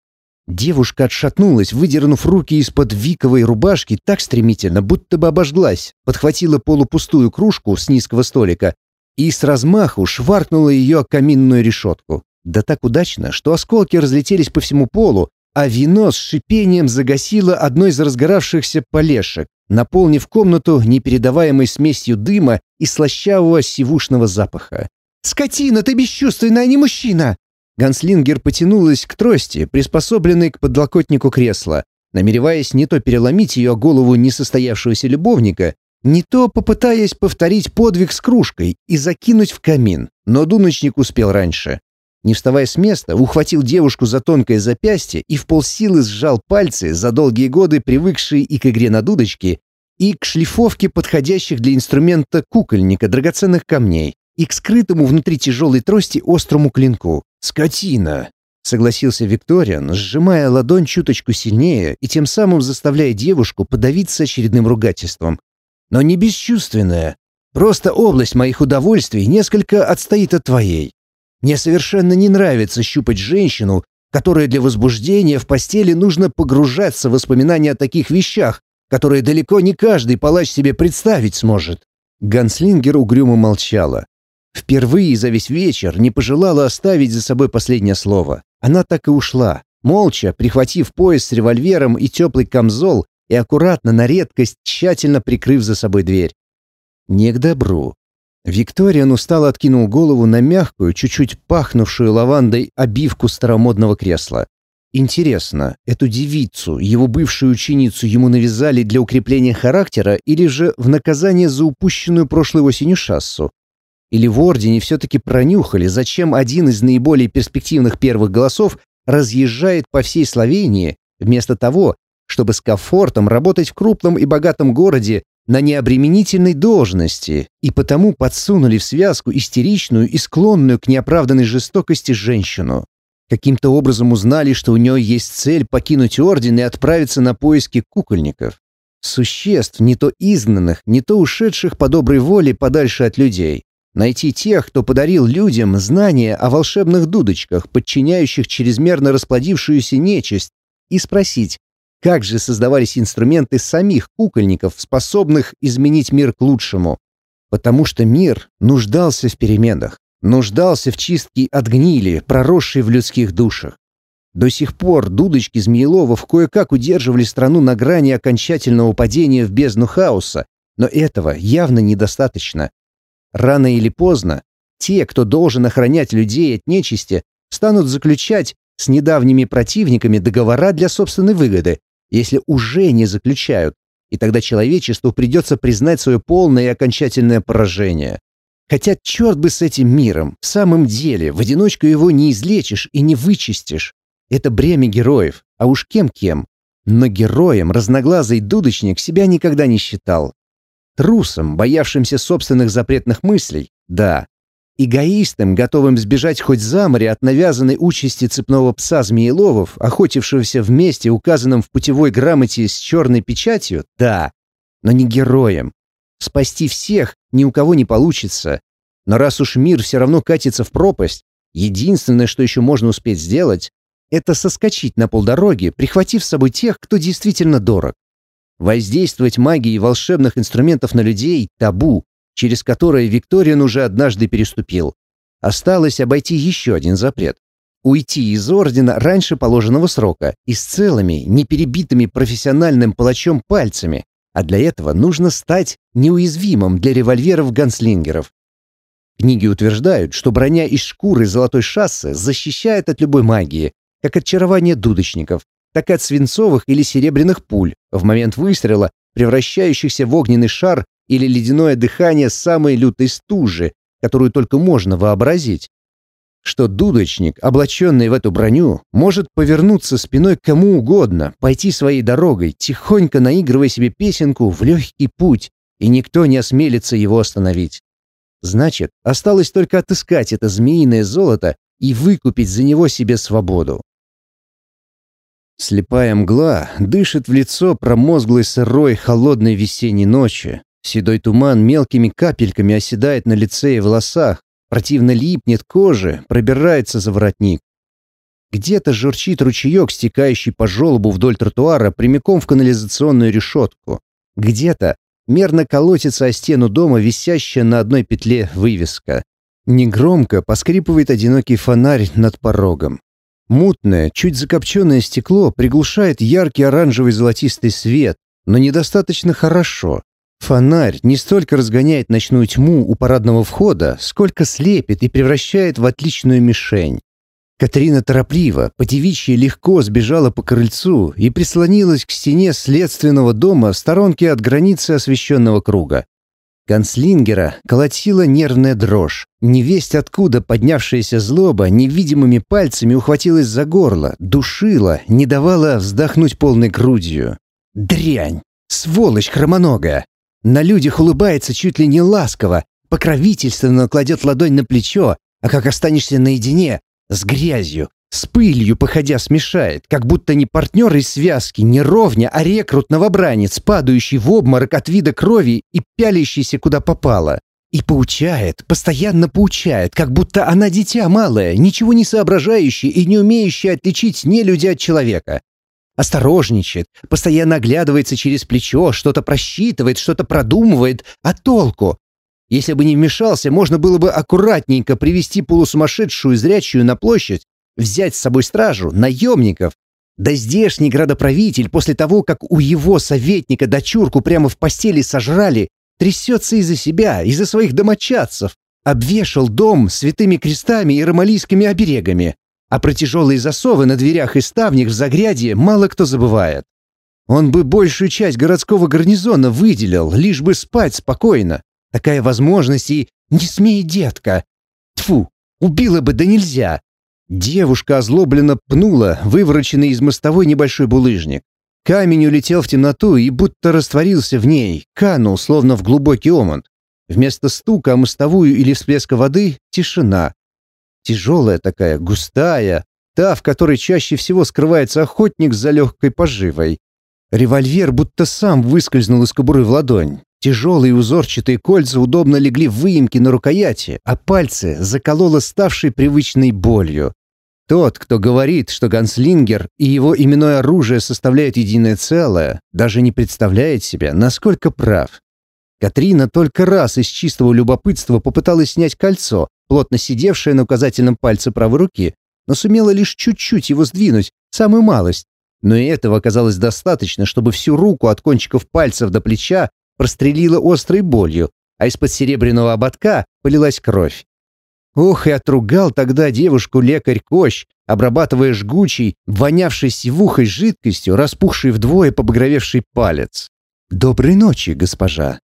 Девушка отшатнулась, выдернув руки из-под виковой рубашки так стремительно, будто бы обожглась, подхватила полупустую кружку с низкого столика и с размаху шваркнула ее о каминную решетку. Да так удачно, что осколки разлетелись по всему полу, а вино с шипением загасило одной из разгоравшихся полешек. наполнив комнату непередаваемой смесью дыма и слащавого сивушного запаха. «Скотина, ты бесчувственная, а не мужчина!» Ганслингер потянулась к трости, приспособленной к подлокотнику кресла, намереваясь не то переломить ее голову несостоявшегося любовника, не то попытаясь повторить подвиг с кружкой и закинуть в камин, но дуночник успел раньше. Не вставая с места, ухватил девушку за тонкое запястье и в полсилы сжал пальцы, за долгие годы привыкшие и к игре на дудочке, и к шлифовке подходящих для инструмента кукольника драгоценных камней, и к скрытому внутри тяжелой трости острому клинку. «Скотина!» — согласился Викториан, сжимая ладонь чуточку сильнее и тем самым заставляя девушку подавиться очередным ругательством. «Но не бесчувственная. Просто область моих удовольствий несколько отстоит от твоей. Мне совершенно не нравится щупать женщину, которая для возбуждения в постели нужно погружаться в воспоминания о таких вещах, которые далеко не каждый палач себе представить сможет». Ганслингер угрюмо молчала. Впервые за весь вечер не пожелала оставить за собой последнее слово. Она так и ушла, молча, прихватив пояс с револьвером и теплый камзол и аккуратно, на редкость, тщательно прикрыв за собой дверь. Не к добру. Викториан устало откинул голову на мягкую, чуть-чуть пахнувшую лавандой обивку старомодного кресла. Интересно, эту девицу, его бывшую ученицу, ему навязали для укрепления характера или же в наказание за упущенную прошлой осенью шассу? Или в Ордене все-таки пронюхали, зачем один из наиболее перспективных первых голосов разъезжает по всей Словении, вместо того, чтобы с комфортом работать в крупном и богатом городе на необременительной должности, и потому подсунули в связку истеричную и склонную к неоправданной жестокости женщину. Каким-то образом узнали, что у нее есть цель покинуть Орден и отправиться на поиски кукольников. Существ, не то изгнанных, не то ушедших по доброй воле подальше от людей. Найти тех, кто подарил людям знания о волшебных дудочках, подчиняющих чрезмерно расплодившуюся нечисть, и спросить, как же создавались инструменты самих кукольников, способных изменить мир к лучшему. Потому что мир нуждался в переменах, нуждался в чистке от гнили, проросшей в людских душах. До сих пор дудочки Змееловов кое-как удерживали страну на грани окончательного падения в бездну хаоса, но этого явно недостаточно. Рано или поздно те, кто должен охранять людей от нечисти, станут заключать с недавними противниками договора для собственной выгоды, если уже не заключают, и тогда человечеству придется признать свое полное и окончательное поражение. Хотя черт бы с этим миром, в самом деле, в одиночку его не излечишь и не вычистишь. Это бремя героев, а уж кем-кем. Но героем разноглазый дудочник себя никогда не считал. Трусом, боявшимся собственных запретных мыслей, да. Эгоистом, готовым сбежать хоть за море от навязанной участи цепного пса Змееловов, охотившегося вместе, указанном в путевой грамоте с черной печатью, да. Но не героем. Спасти всех ни у кого не получится. Но раз уж мир все равно катится в пропасть, единственное, что еще можно успеть сделать, это соскочить на полдороги, прихватив с собой тех, кто действительно дорог. Воздействовать магией волшебных инструментов на людей – табу, через которое Викториан уже однажды переступил. Осталось обойти еще один запрет. Уйти из Ордена раньше положенного срока и с целыми, неперебитыми профессиональным палачом пальцами, а для этого нужно стать неуязвимым для револьверов-ганслингеров. Книги утверждают, что броня из шкуры золотой шассы защищает от любой магии, как от чарования дудочников, так и от свинцовых или серебряных пуль в момент выстрела, превращающихся в огненный шар или ледяное дыхание самой лютой стужи, которую только можно вообразить. Что дудочник, облаченный в эту броню, может повернуться спиной кому угодно, пойти своей дорогой, тихонько наигрывая себе песенку в легкий путь, и никто не осмелится его остановить. Значит, осталось только отыскать это змеиное золото и выкупить за него себе свободу. Слепая мгла дышит в лицо промозглой сырой холодной весенней ночи. Седой туман мелкими капельками оседает на лице и волосах, противно липнет к коже, пробирается за воротник. Где-то журчит ручеек, стекающий по желобу вдоль тротуара прямиком в канализационную решетку. Где-то мерно колотится о стену дома висящая на одной петле вывеска. Негромко поскрипывает одинокий фонарь над порогом. Мутное, чуть закопченное стекло приглушает яркий оранжевый золотистый свет, но недостаточно хорошо. Фонарь не столько разгоняет ночную тьму у парадного входа, сколько слепит и превращает в отличную мишень. Катрина торопливо, по легко сбежала по крыльцу и прислонилась к стене следственного дома в сторонке от границы освещенного круга. Канцлингера колотила нервная дрожь. Невесть откуда поднявшаяся злоба невидимыми пальцами ухватилась за горло, душила, не давала вздохнуть полной грудью. Дрянь! Сволочь хромоногая! На людях улыбается чуть ли не ласково, покровительственно кладет ладонь на плечо, а как останешься наедине, с грязью, с пылью, походя, смешает, как будто не партнер из связки, не ровня, а рекрут-новобранец, падающий в обморок от вида крови и пялящийся куда попало. И поучает, постоянно поучает, как будто она дитя малое, ничего не соображающее и не умеющее отличить нелюдя от человека. Осторожничает, постоянно оглядывается через плечо, что-то просчитывает, что-то продумывает, а толку? Если бы не вмешался, можно было бы аккуратненько привести полусумасшедшую зрячую на площадь, взять с собой стражу, наемников. Да здешний градоправитель после того, как у его советника дочурку прямо в постели сожрали, трясется из-за себя, из-за своих домочадцев, обвешал дом святыми крестами и ромалийскими оберегами. А про тяжелые засовы на дверях и ставнях в Загряде мало кто забывает. Он бы большую часть городского гарнизона выделил, лишь бы спать спокойно. Такая возможность и «не смей, детка!» Тфу, убила бы, да нельзя. Девушка озлобленно пнула вывороченный из мостовой небольшой булыжник. Камень улетел в темноту и будто растворился в ней, канул, словно в глубокий омут. Вместо стука о мостовую или всплеска воды — тишина. Тяжелая такая, густая, та, в которой чаще всего скрывается охотник за легкой поживой. Револьвер будто сам выскользнул из кобуры в ладонь. Тяжелые узорчатые кольца удобно легли в выемки на рукояти, а пальцы закололо ставшей привычной болью. Тот, кто говорит, что ганслингер и его именное оружие составляют единое целое, даже не представляет себе, насколько прав. Катрина только раз из чистого любопытства попыталась снять кольцо, плотно сидевшее на указательном пальце правой руки, но сумела лишь чуть-чуть его сдвинуть, самую малость. Но и этого оказалось достаточно, чтобы всю руку от кончиков пальцев до плеча прострелила острой болью, а из-под серебряного ободка полилась кровь. Ох, и отругал тогда девушку лекарь Кощ, обрабатывая жгучей, вонявшей сивухой жидкостью, распухший вдвое побагровевший палец. «Доброй ночи, госпожа!»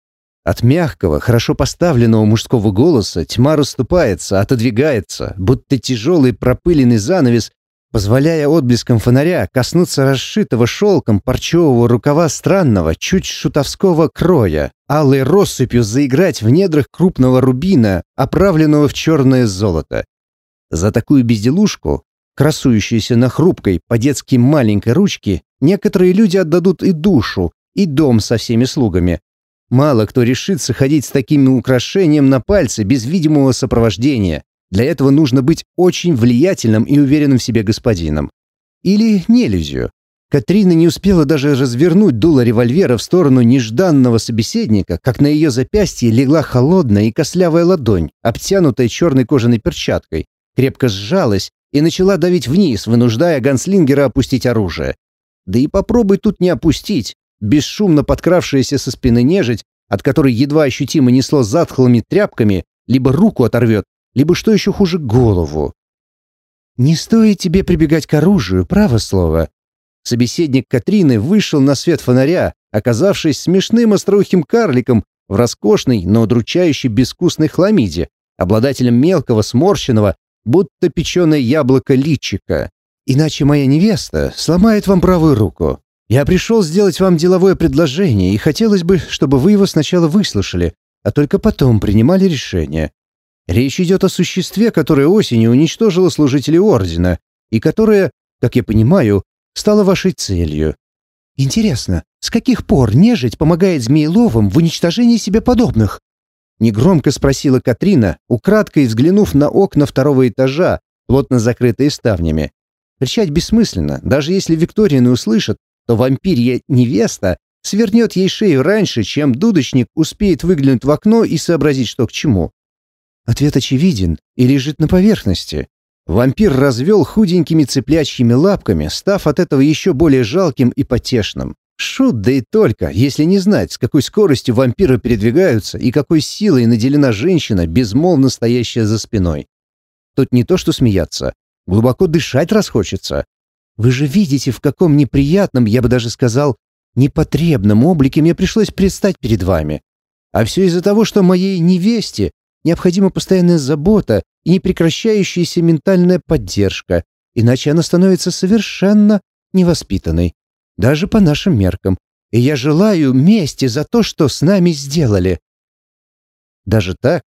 От мягкого, хорошо поставленного мужского голоса тьма расступается, отодвигается, будто тяжелый пропыленный занавес позволяя отблеском фонаря коснуться расшитого шелком парчевого рукава странного, чуть шутовского кроя, алой россыпью заиграть в недрах крупного рубина, оправленного в черное золото. За такую безделушку, красующуюся на хрупкой, по-детски маленькой ручке, некоторые люди отдадут и душу, и дом со всеми слугами. Мало кто решится ходить с таким украшением на пальце без видимого сопровождения, для этого нужно быть очень влиятельным и уверенным в себе господином. Или нелюзью. Катрина не успела даже развернуть дуло револьвера в сторону нежданного собеседника, как на ее запястье легла холодная и кослявая ладонь, обтянутая черной кожаной перчаткой, крепко сжалась и начала давить вниз, вынуждая Ганслингера опустить оружие. Да и попробуй тут не опустить. Бесшумно подкравшаяся со спины нежить, от которой едва ощутимо несло затхлыми тряпками, либо руку оторвет, либо, что еще хуже, голову. «Не стоит тебе прибегать к оружию, право слово». Собеседник Катрины вышел на свет фонаря, оказавшись смешным остроухим карликом в роскошной, но удручающе безвкусной хламиде, обладателем мелкого, сморщенного, будто печеное яблоко личика. «Иначе моя невеста сломает вам правую руку. Я пришел сделать вам деловое предложение, и хотелось бы, чтобы вы его сначала выслушали, а только потом принимали решение. Речь идет о существе, которое осенью уничтожило служителей Ордена, и которое, как я понимаю, стало вашей целью. Интересно, с каких пор нежить помогает змееловым в уничтожении себе подобных? Негромко спросила Катрина, украдкой взглянув на окна второго этажа, плотно закрытые ставнями. Кричать бессмысленно, даже если Виктория услышит, то вампирья невеста свернет ей шею раньше, чем дудочник успеет выглянуть в окно и сообразить, что к чему. Ответ очевиден и лежит на поверхности. Вампир развел худенькими цыплячьими лапками, став от этого еще более жалким и потешным. Шут, да и только, если не знать, с какой скоростью вампиры передвигаются и какой силой наделена женщина, безмолвно стоящая за спиной. Тут не то что смеяться, глубоко дышать расхочется. Вы же видите, в каком неприятном, я бы даже сказал, непотребном облике мне пришлось предстать перед вами. А все из-за того, что моей невесте необходима постоянная забота и непрекращающаяся ментальная поддержка, иначе она становится совершенно невоспитанной даже по нашим меркам, и я желаю мести за то, что с нами сделали». Даже так?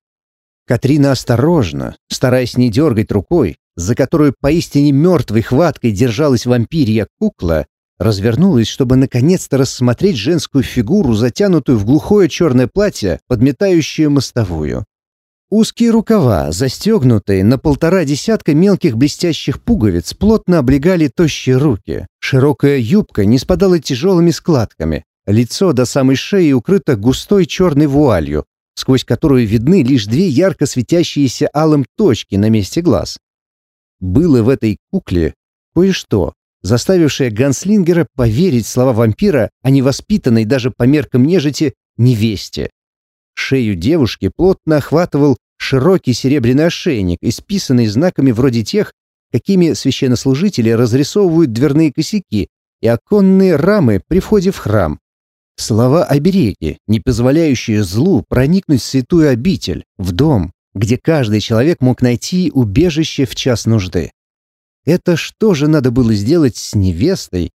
Катрина осторожно, стараясь не дергать рукой, за которую поистине мертвой хваткой держалась вампирья кукла, развернулась, чтобы наконец-то рассмотреть женскую фигуру, затянутую в глухое черное платье, подметающее мостовую. Узкие рукава, застегнутые на полтора десятка мелких блестящих пуговиц, плотно облегали тощие руки. Широкая юбка не спадала тяжелыми складками. Лицо до самой шеи укрыто густой черной вуалью, сквозь которую видны лишь две ярко светящиеся алым точки на месте глаз. Было в этой кукле кое-что, заставившее Ганслингера поверить слова вампира о невоспитанной даже по меркам нежити невесте. Шею девушки плотно охватывал широкий серебряный ошейник, исписанный знаками вроде тех, какими священнослужители разрисовывают дверные косяки и оконные рамы при входе в храм. Слова обереги, не позволяющие злу проникнуть в святую обитель, в дом, где каждый человек мог найти убежище в час нужды. Это что же надо было сделать с невестой?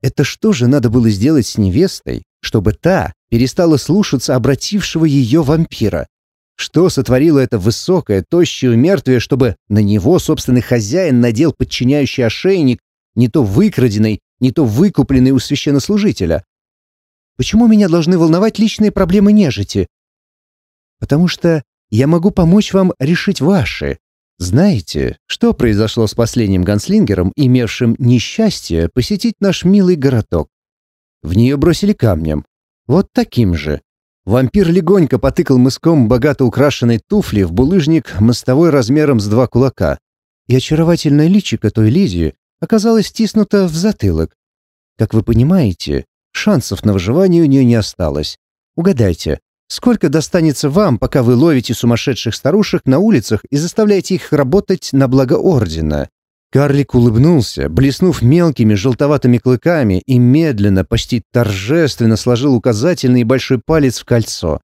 Это что же надо было сделать с невестой, чтобы та перестала слушаться обратившего ее вампира. Что сотворило это высокое, тощее мертвие, чтобы на него собственный хозяин надел подчиняющий ошейник, не то выкраденный, не то выкупленный у священнослужителя? Почему меня должны волновать личные проблемы нежити? Потому что я могу помочь вам решить ваши. Знаете, что произошло с последним ганслингером, имевшим несчастье посетить наш милый городок? В нее бросили камнем. Вот таким же. Вампир легонько потыкал мыском богато украшенной туфли в булыжник мостовой размером с два кулака. И очаровательное личико той леди оказалось стиснуто в затылок. Как вы понимаете, шансов на выживание у нее не осталось. Угадайте, сколько достанется вам, пока вы ловите сумасшедших старушек на улицах и заставляете их работать на благо Ордена? Карлик улыбнулся, блеснув мелкими желтоватыми клыками и медленно, почти торжественно сложил указательный и большой палец в кольцо.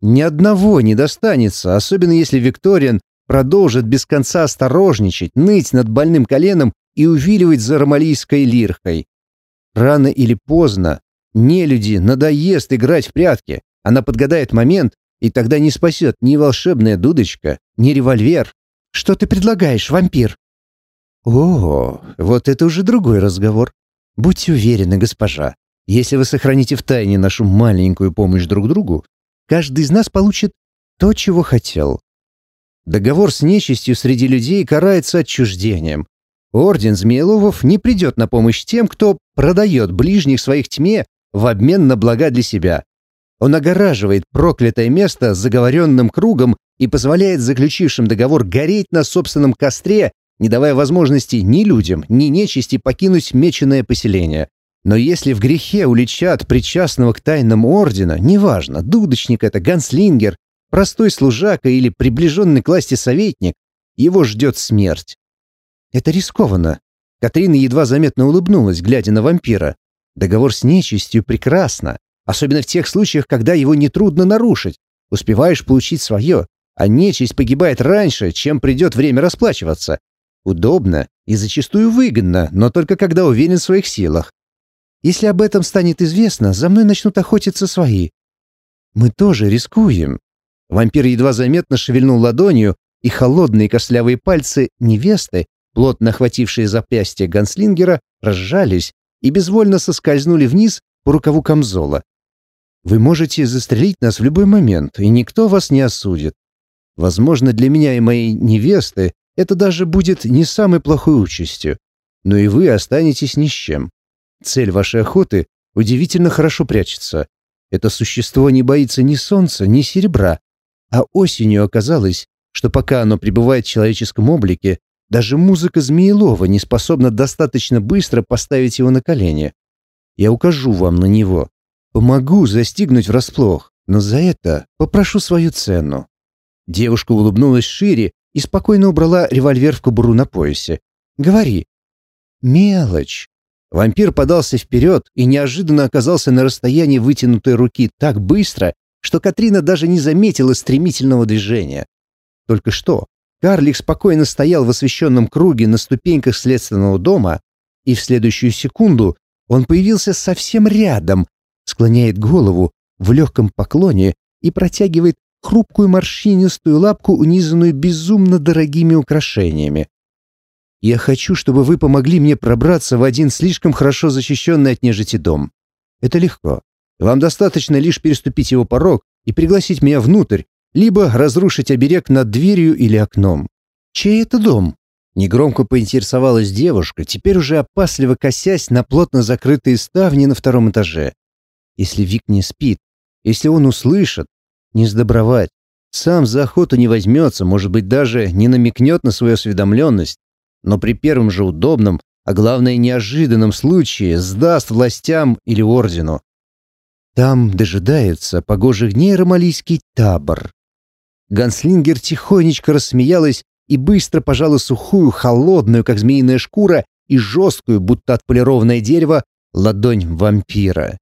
Ни одного не достанется, особенно если Викториан продолжит без конца осторожничать, ныть над больным коленом и увиливать за ромалийской лиркой. Рано или поздно нелюди надоест играть в прятки, она подгадает момент, и тогда не спасет ни волшебная дудочка, ни револьвер. «Что ты предлагаешь, вампир?» «О, вот это уже другой разговор. Будьте уверены, госпожа, если вы сохраните в тайне нашу маленькую помощь друг другу, каждый из нас получит то, чего хотел. Договор с нечистью среди людей карается отчуждением. Орден Змееловов не придет на помощь тем, кто продает ближних своих тьме в обмен на блага для себя. Он огораживает проклятое место заговоренным кругом и позволяет заключившим договор гореть на собственном костре не давая возможности ни людям, ни нечисти покинуть меченое поселение. Но если в грехе уличат причастного к тайнам ордена, неважно, дудочник это, ганслингер, простой служака или приближенный к власти советник, его ждет смерть. Это рискованно. Катрина едва заметно улыбнулась, глядя на вампира. Договор с нечистью прекрасно, особенно в тех случаях, когда его нетрудно нарушить. Успеваешь получить свое, а нечисть погибает раньше, чем придет время расплачиваться. Удобно и зачастую выгодно, но только когда уверен в своих силах. Если об этом станет известно, за мной начнут охотиться свои. Мы тоже рискуем. Вампир едва заметно шевельнул ладонью, и холодные костлявые пальцы невесты, плотно охватившие запястье ганслингера, разжались и безвольно соскользнули вниз по рукаву камзола. Вы можете застрелить нас в любой момент, и никто вас не осудит. Возможно, для меня и моей невесты это даже будет не самой плохой участью. Но и вы останетесь ни с чем. Цель вашей охоты удивительно хорошо прячется. Это существо не боится ни солнца, ни серебра. А осенью оказалось, что пока оно пребывает в человеческом облике, даже музыка Змеелова не способна достаточно быстро поставить его на колени. Я укажу вам на него. Помогу застигнуть врасплох, но за это попрошу свою цену». Девушка улыбнулась шире и спокойно убрала револьвер в кобуру на поясе. «Говори». «Мелочь». Вампир подался вперед и неожиданно оказался на расстоянии вытянутой руки так быстро, что Катрина даже не заметила стремительного движения. Только что карлик спокойно стоял в освещенном круге на ступеньках следственного дома, и в следующую секунду он появился совсем рядом, склоняет голову в легком поклоне и протягивает хрупкую морщинистую лапку, унизанную безумно дорогими украшениями. «Я хочу, чтобы вы помогли мне пробраться в один слишком хорошо защищенный от нежити дом. Это легко. Вам достаточно лишь переступить его порог и пригласить меня внутрь, либо разрушить оберег над дверью или окном. Чей это дом?» Негромко поинтересовалась девушка, теперь уже опасливо косясь на плотно закрытые ставни на втором этаже. Если Вик не спит, если он услышит, не сдобровать. Сам за охоту не возьмется, может быть, даже не намекнет на свою осведомленность, но при первом же удобном, а главное неожиданном случае сдаст властям или ордену. Там дожидается погожих дней ромалийский табор. Ганслингер тихонечко рассмеялась и быстро пожала сухую, холодную, как змеиная шкура, и жесткую, будто отполированное дерево, ладонь вампира.